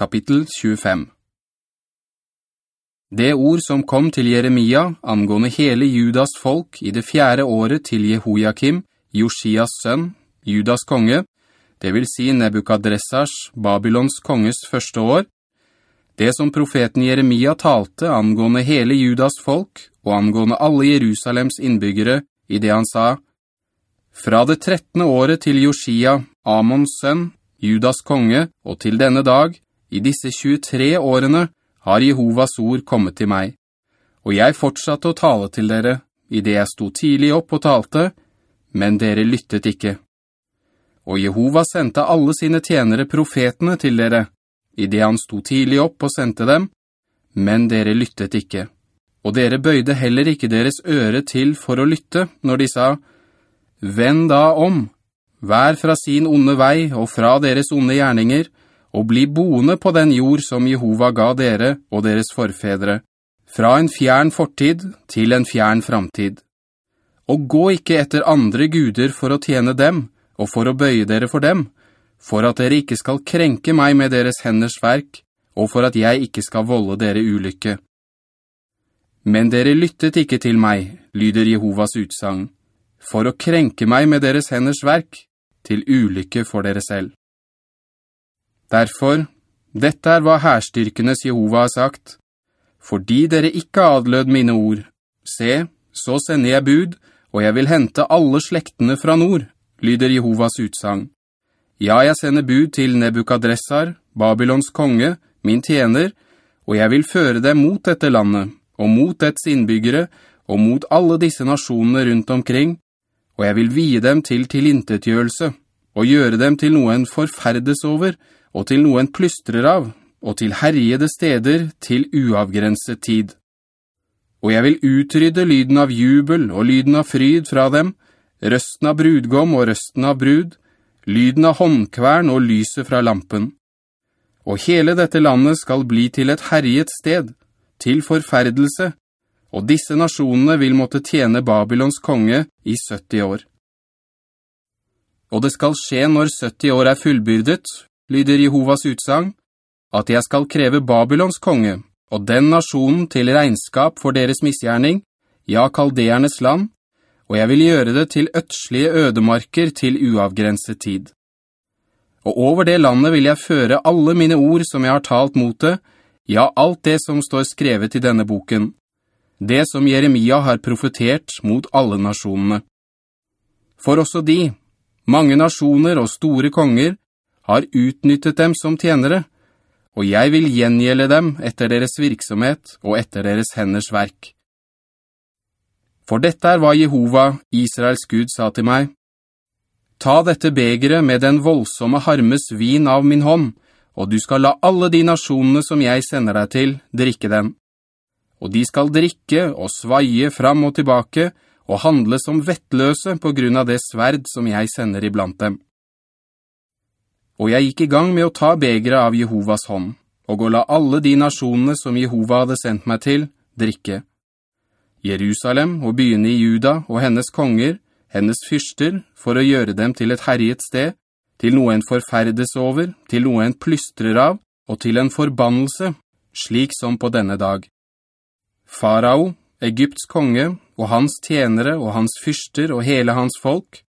kapittel 25 Det ord som kom til Jeremia angående hele Judas folk i det fjerde året til Jehoiakim, Josias sønn, Judas konge, det vil si Nebukadressars, Babylons konges første år, det som profeten Jeremia talte angående hele Judas folk og angående alle Jerusalems innbyggere, i det han sa, «Fra det trettende året til Josia, Amons sønn, Judas konge, og til denne dag, i disse 23 årene, har Jehovas ord kommet til meg. Og jeg fortsatte å tale til dere, i det jeg sto tidlig opp og talte, men dere lyttet ikke. Og Jehova sendte alle sine tjenere profetene til dere, i det han sto tidlig opp og sendte dem, men dere lyttet ikke. Og dere bøyde heller ikke deres øre til for å lytte, når de sa, «Vend da om, Vær fra sin onde vei og fra deres onde gjerninger, og bli boende på den jord som Jehova ga dere og deres forfedre, fra en fjern fortid til en fjern framtid. Og gå ikke etter andre guder for å tjene dem, og for å bøye dere for dem, for at dere ikke skal krenke meg med deres henders verk, og for at jeg ikke skal volde dere ulykke. Men dere lyttet ikke til meg, lyder Jehovas utsang, for å krenke meg med deres henders verk, til ulykke for dere selv. Derfor, dette er hva herstyrkenes Jehova har sagt, fordi dere ikke adlød mine ord, se, så sender jeg bud, og jeg vil hente alle slektene fra nord, lyder Jehovas utsang. Ja, jeg sender bud til Nebukadressar, Babylons konge, min tjener, og jeg vil føre dem mot dette landet, og mot dets innbyggere, og mot alle disse nasjonene rundt omkring, og jeg vil vie dem til tilintetgjørelse, og gjøre dem til noen forferdes over, og til noen plystrer av, og til herjede steder til uavgrenset tid. Og jeg vil utrydde lyden av jubel og lyden av fryd fra dem, røsten av brudgom og røsten av brud, lyden av håndkvern og lyset fra lampen. Og hele dette landet skal bli til et herjet sted, til forferdelse, og disse nasjonene vil måtte tjene Babylons konge i 70 år. Og det skal skje når 70 år er fullbyrdet, lyder Jehovas utsang, at jeg skal kreve Babylons konge, og den nasjonen til regnskap for deres misgjerning, ja, kaldernes land, og jeg vil gjøre det til øtslige ødemarker til uavgrenset tid. Og over det landet vil jeg føre alle mine ord som jeg har talt mot det, ja, alt det som står skrevet i denne boken, det som Jeremia har profetert mot alle nasjonene. For også de, mange nasjoner og store konger, har utnyttet dem som tjenere, og jeg vil gjengjelde dem etter deres virksomhet og etter deres henders verk. For dette er hva Jehova, Israels Gud, sa til meg. Ta dette begre med den voldsomme harmes vin av min hånd, og du skal la alle de nasjonene som jeg sender deg til, drikke den og de skal drikke og svaie fram og tilbake, og handle som vettløse på grunn av det sverd som jeg sender iblant dem. Og jeg gikk i gang med å ta begre av Jehovas hånd, og å la alle de nasjonene som Jehova hadde sendt meg til, drikke. Jerusalem og byene i Juda og hennes konger, hennes fyrster, for å gjøre dem til et herjet sted, til noe en forferdes over, til noe en plystrer av, og til en forbannelse, slik som på denne dag. Farao, Egypts konge, og hans tjenere og hans fyrster og hele hans folk,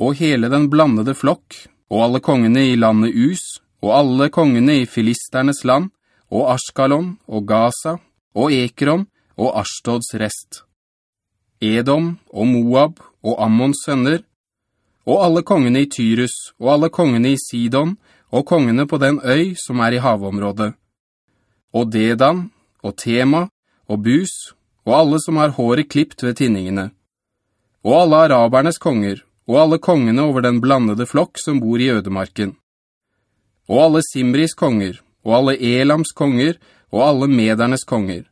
og hele den blandede flokk, og alle kongene i landet Us, og alle kongene i Filisternes land, og Ashkalon, og Gaza, og Ekron, og Ashtods rest. Edom, og Moab, og Ammons sønner, og alle kongene i Tyrus, og alle kongene i Sidon, og kongene på den øy som er i havområdet. Og Dedan, og Tema, og Bus, og alle som har håret klippt ved tinningene. Og alle arabernes konger, og alle kongene over den blandede flokk som bor i ødemarken. Og alle Simris konger, og alle Elams konger, og alle Medernes konger.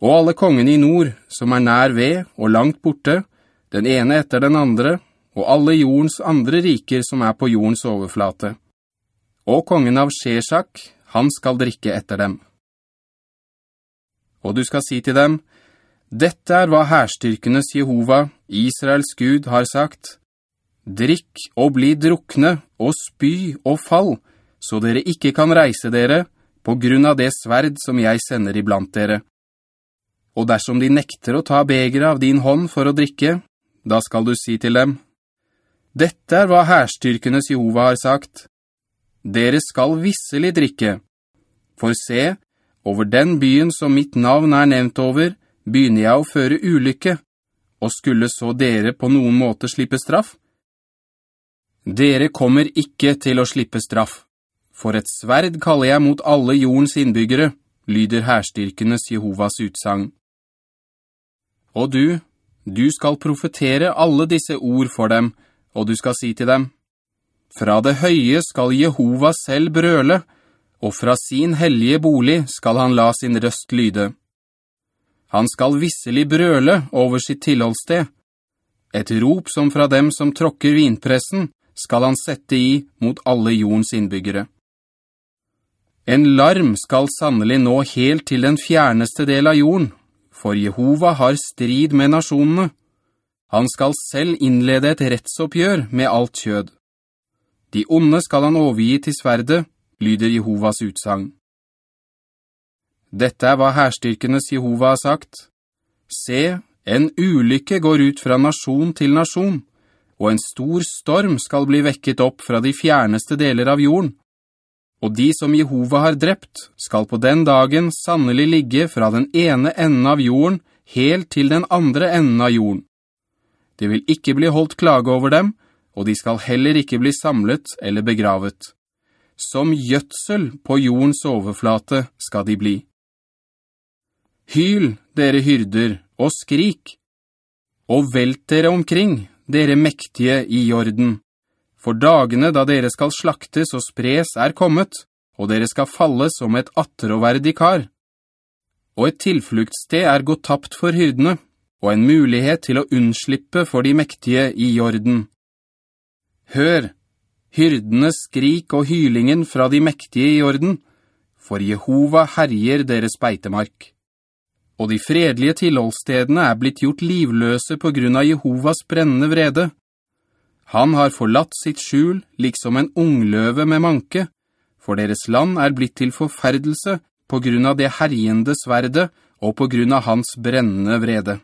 Og alle kongene i nord, som er nær ved og langt borte, den ene etter den andre, og alle jordens andre riker som er på jordens overflate. Og kongen av Sheshak, han skal drikke etter dem og du skal si til dem, «Dette er hva herstyrkenes Jehova, Israels Gud, har sagt. Drikk og bli drukne, og spy og fall, så dere ikke kan reise dere på grunn av det sverd som jeg sender iblant dere. Og dersom de nekter å ta begre av din hånd for å drikke, da skal du si til dem, «Dette er hva herstyrkenes Jehova har sagt. Dere skal visselig drikke. For se, over den byen som mitt navn er nevnt over, begynner jeg å føre ulykke, og skulle så dere på noen måte slippe straff? Dere kommer ikke til å slippe straff, for et sverd kaller jeg mot alle jordens innbyggere, lyder herstyrkenes Jehovas utsang. Og du, du skal profetere alle disse ord for dem, og du skal si til dem, «Fra det høye skal Jehova selv brøle, og fra sin hellige bolig skal han la sin røst lyde.» Han skal visselig brøle over sitt tilholdssted. Et rop som fra dem som tråkker vinpressen skal han sette i mot alle jordens innbyggere. En larm skal sannelig nå helt til den fjerneste del av jorden, for Jehova har strid med nasjonene. Han skal selv innlede et rettsoppgjør med alt kjød. De onde skal han overgi til sverde, lyder Jehovas utsang. Dette er hva herstyrkenes Jehova har sagt. Se, en ulykke går ut fra nasjon til nasjon, og en stor storm skal bli vekket opp fra de fjerneste deler av jorden. Og de som Jehova har drept, skal på den dagen sannelig ligge fra den ene enden av jorden helt til den andre enden av jorden. Det vil ikke bli holdt klage over dem, og de skal heller ikke bli samlet eller begravet. Som gjødsel på jordens overflate skal de bli. Hyl, dere hyrder, og skrik. Og velt dere omkring, dere mektige i jorden. For dagene da dere skal slaktes og spres er kommet, og dere skal falle som et atteroverdig kar. Og et tilfluktsted er gått tapt for hyrdene, og en mulighet til å unnslippe for de mektige i jorden. Hør, hyrdenes skrik og hylingen fra de mektige i jorden, for Jehova herjer deres beitemark og de fredelige tilholdsstedene er blitt gjort livløse på grunn av Jehovas brennende vrede. Han har forlatt sitt skjul, liksom en ungløve med manke, for deres land er blitt til forferdelse på grunn av det herjende sverde og på grunn av hans brennende vrede.